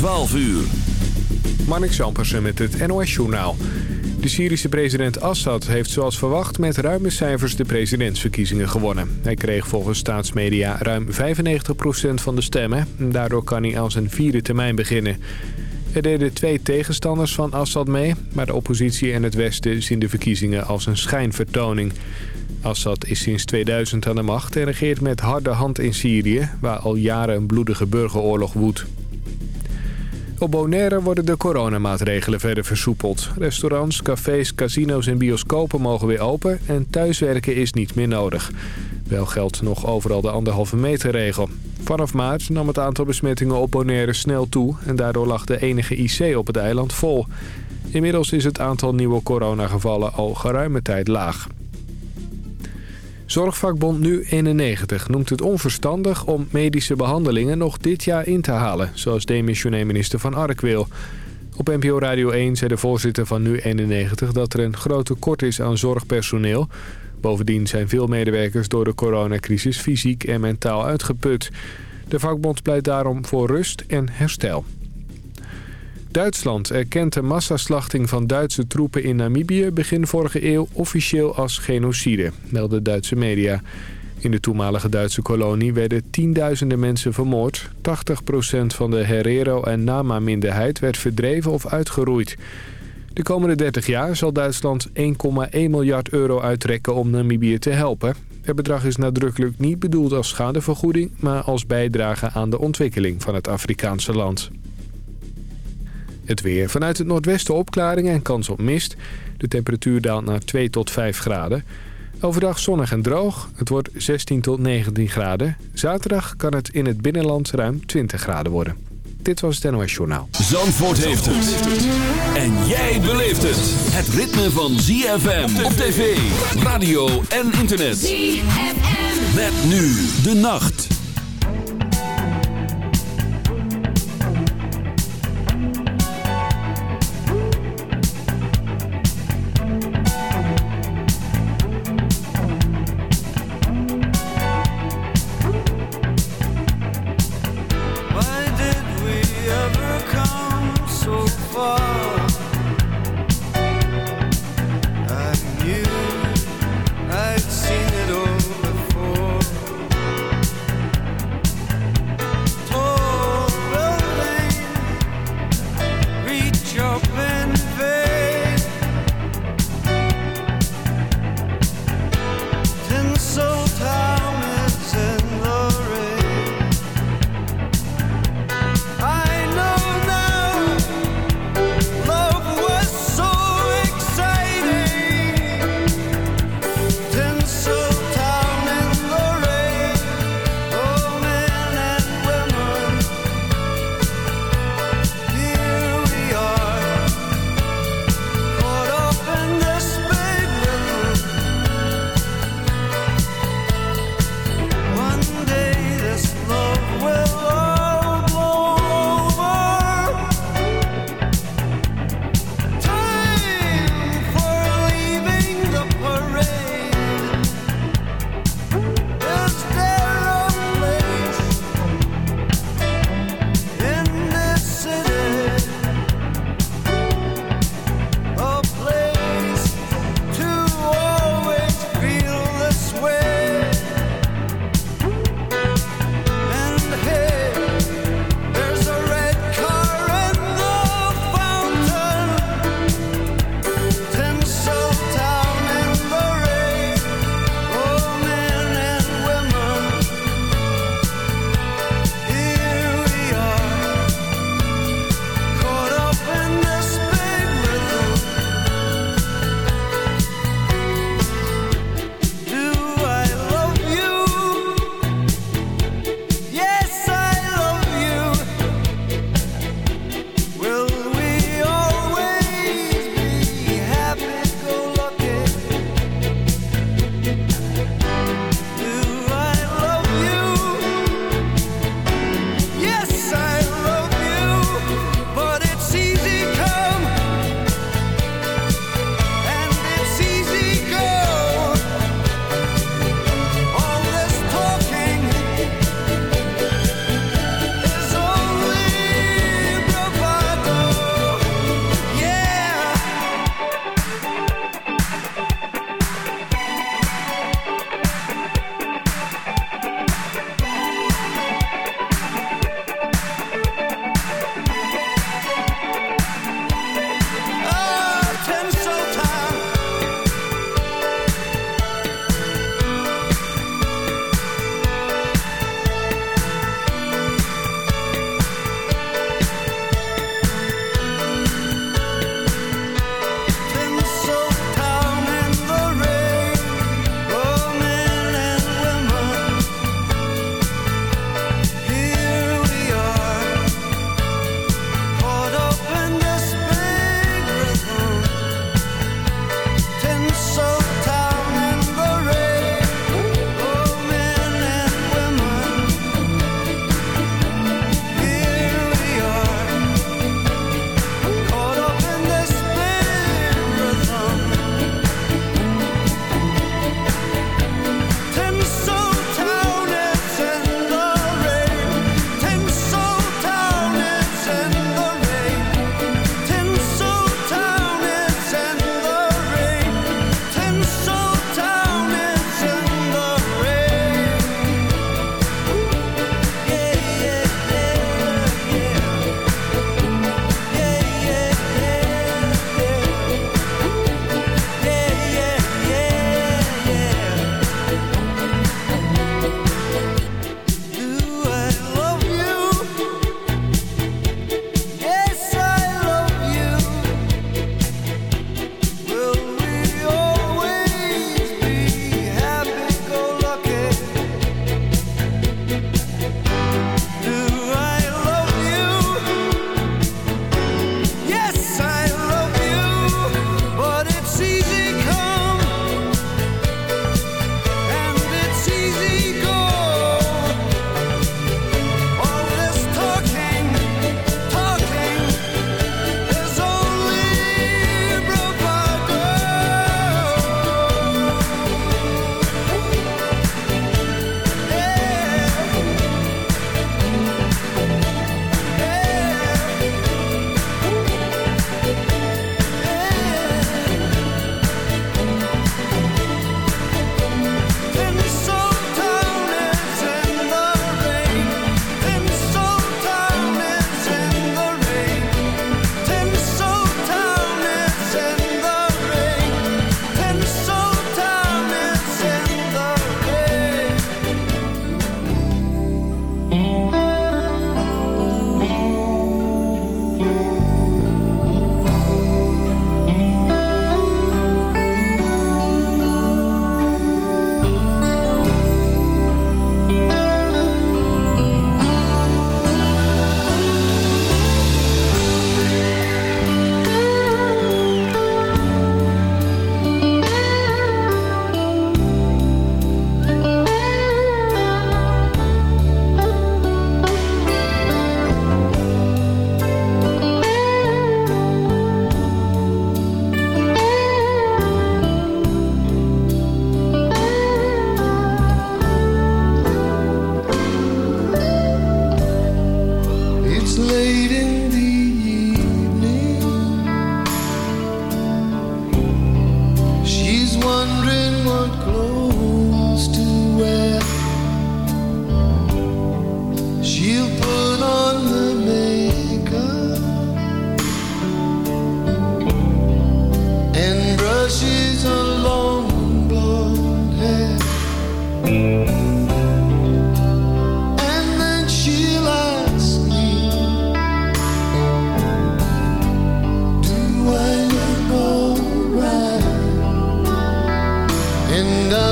12 uur. Marnik Zampersen met het NOS-journaal. De Syrische president Assad heeft zoals verwacht met ruime cijfers de presidentsverkiezingen gewonnen. Hij kreeg volgens staatsmedia ruim 95% van de stemmen. Daardoor kan hij aan zijn vierde termijn beginnen. Er deden twee tegenstanders van Assad mee, maar de oppositie en het Westen zien de verkiezingen als een schijnvertoning. Assad is sinds 2000 aan de macht en regeert met harde hand in Syrië, waar al jaren een bloedige burgeroorlog woedt. Op Bonaire worden de coronamaatregelen verder versoepeld. Restaurants, cafés, casino's en bioscopen mogen weer open en thuiswerken is niet meer nodig. Wel geldt nog overal de anderhalve meter regel. Vanaf maart nam het aantal besmettingen op Bonaire snel toe... en daardoor lag de enige IC op het eiland vol. Inmiddels is het aantal nieuwe coronagevallen al geruime tijd laag. Zorgvakbond Nu91 noemt het onverstandig om medische behandelingen nog dit jaar in te halen, zoals demissionair minister Van Ark wil. Op NPO Radio 1 zei de voorzitter van Nu91 dat er een groot tekort is aan zorgpersoneel. Bovendien zijn veel medewerkers door de coronacrisis fysiek en mentaal uitgeput. De vakbond pleit daarom voor rust en herstel. Duitsland erkent de massaslachting van Duitse troepen in Namibië begin vorige eeuw officieel als genocide, melden Duitse media. In de toenmalige Duitse kolonie werden tienduizenden mensen vermoord. 80% van de Herero- en Nama-minderheid werd verdreven of uitgeroeid. De komende 30 jaar zal Duitsland 1,1 miljard euro uittrekken om Namibië te helpen. Het bedrag is nadrukkelijk niet bedoeld als schadevergoeding... maar als bijdrage aan de ontwikkeling van het Afrikaanse land. Het weer. Vanuit het noordwesten opklaringen en kans op mist. De temperatuur daalt naar 2 tot 5 graden. Overdag zonnig en droog. Het wordt 16 tot 19 graden. Zaterdag kan het in het binnenland ruim 20 graden worden. Dit was het NOS Journaal. Zandvoort heeft het. En jij beleeft het. Het ritme van ZFM op tv, radio en internet. ZFM. Met nu de nacht.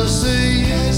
It's time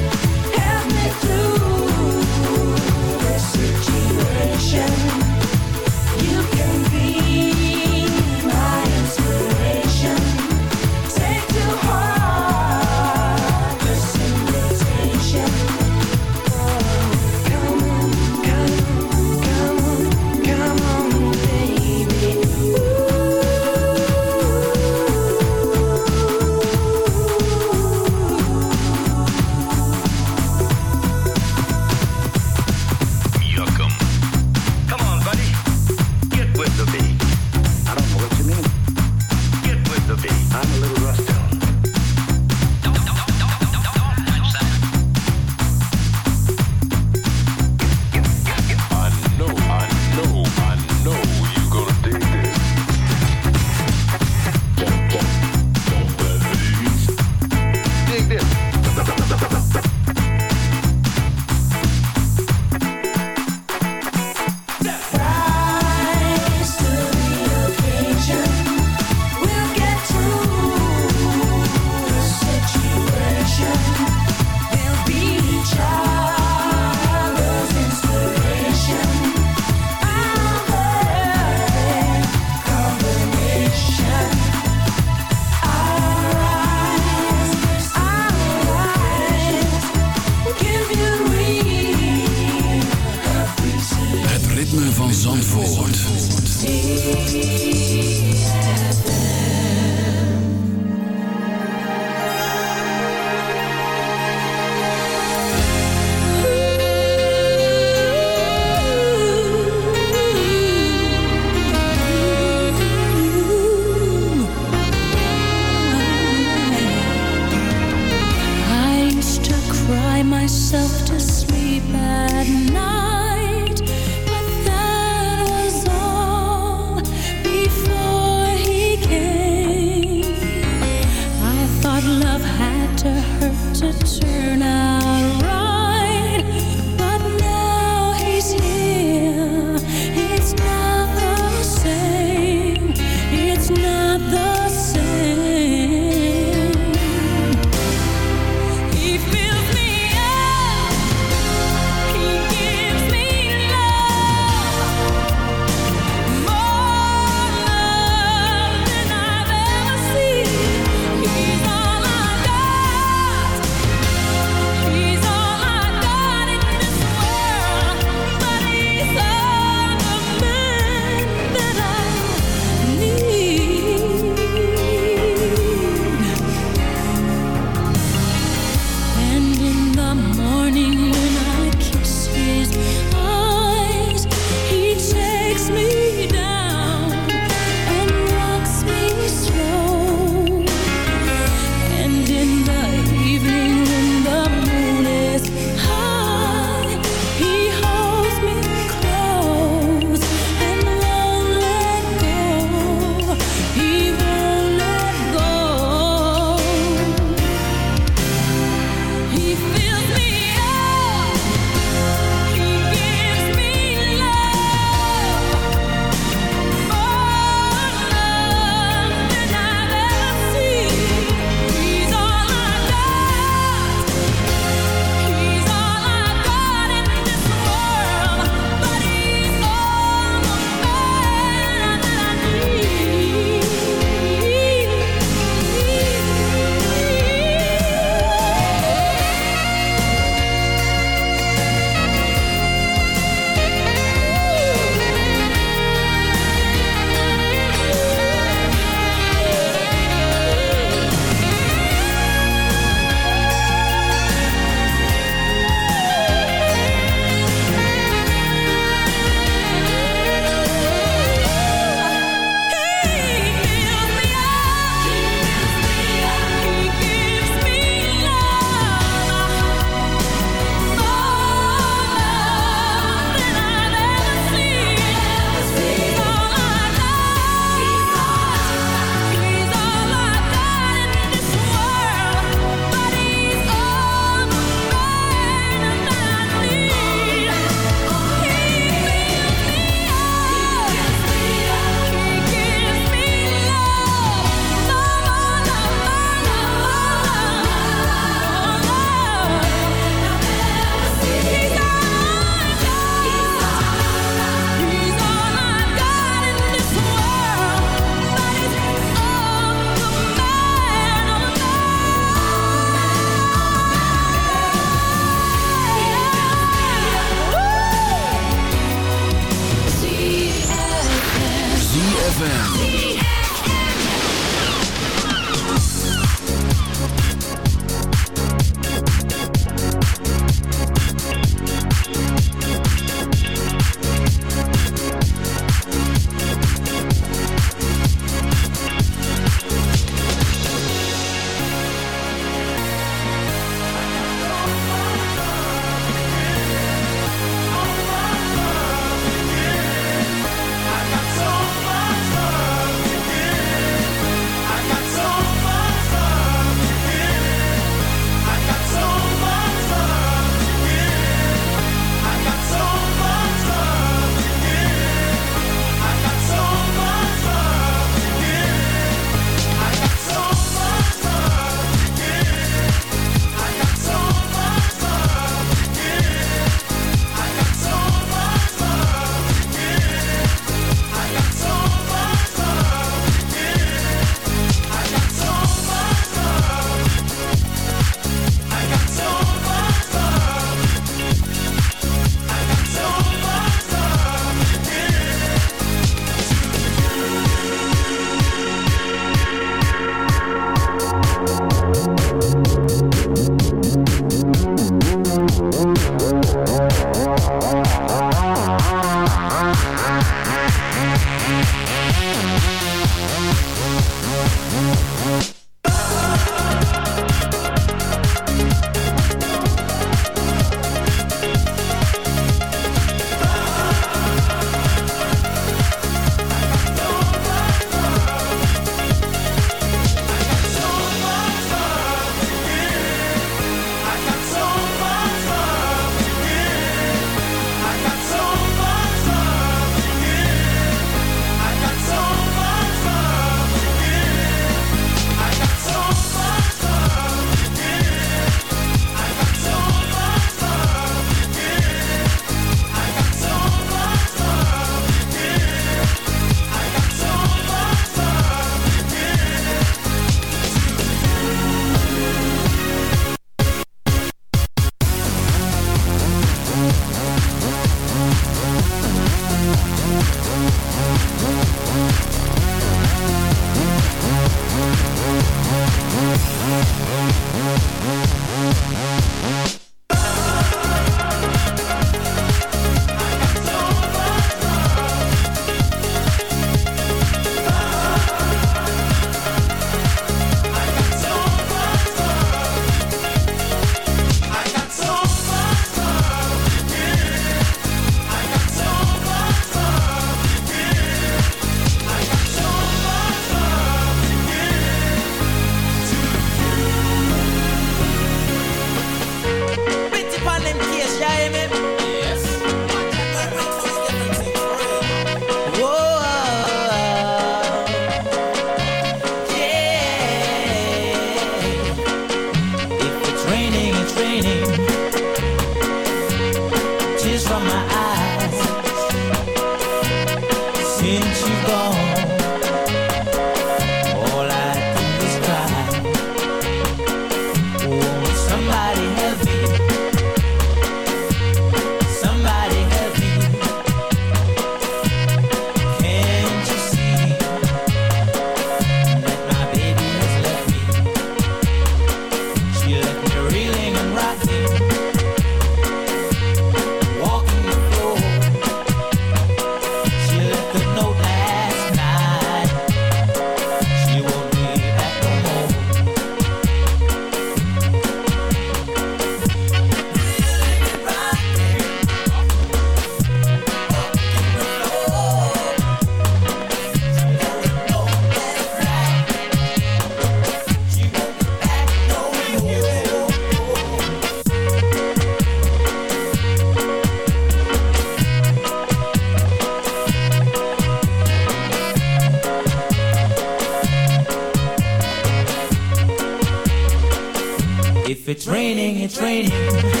train.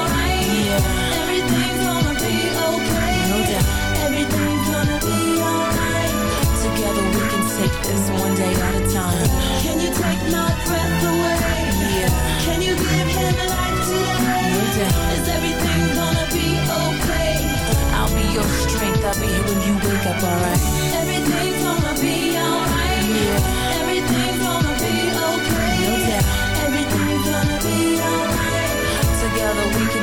Take this one day at a time. Can you take my breath away? Yeah. Can you give him a life today? No doubt. Is everything gonna be okay? I'll be your strength. I'll be here when you wake up, alright? Everything's gonna be alright. Yeah.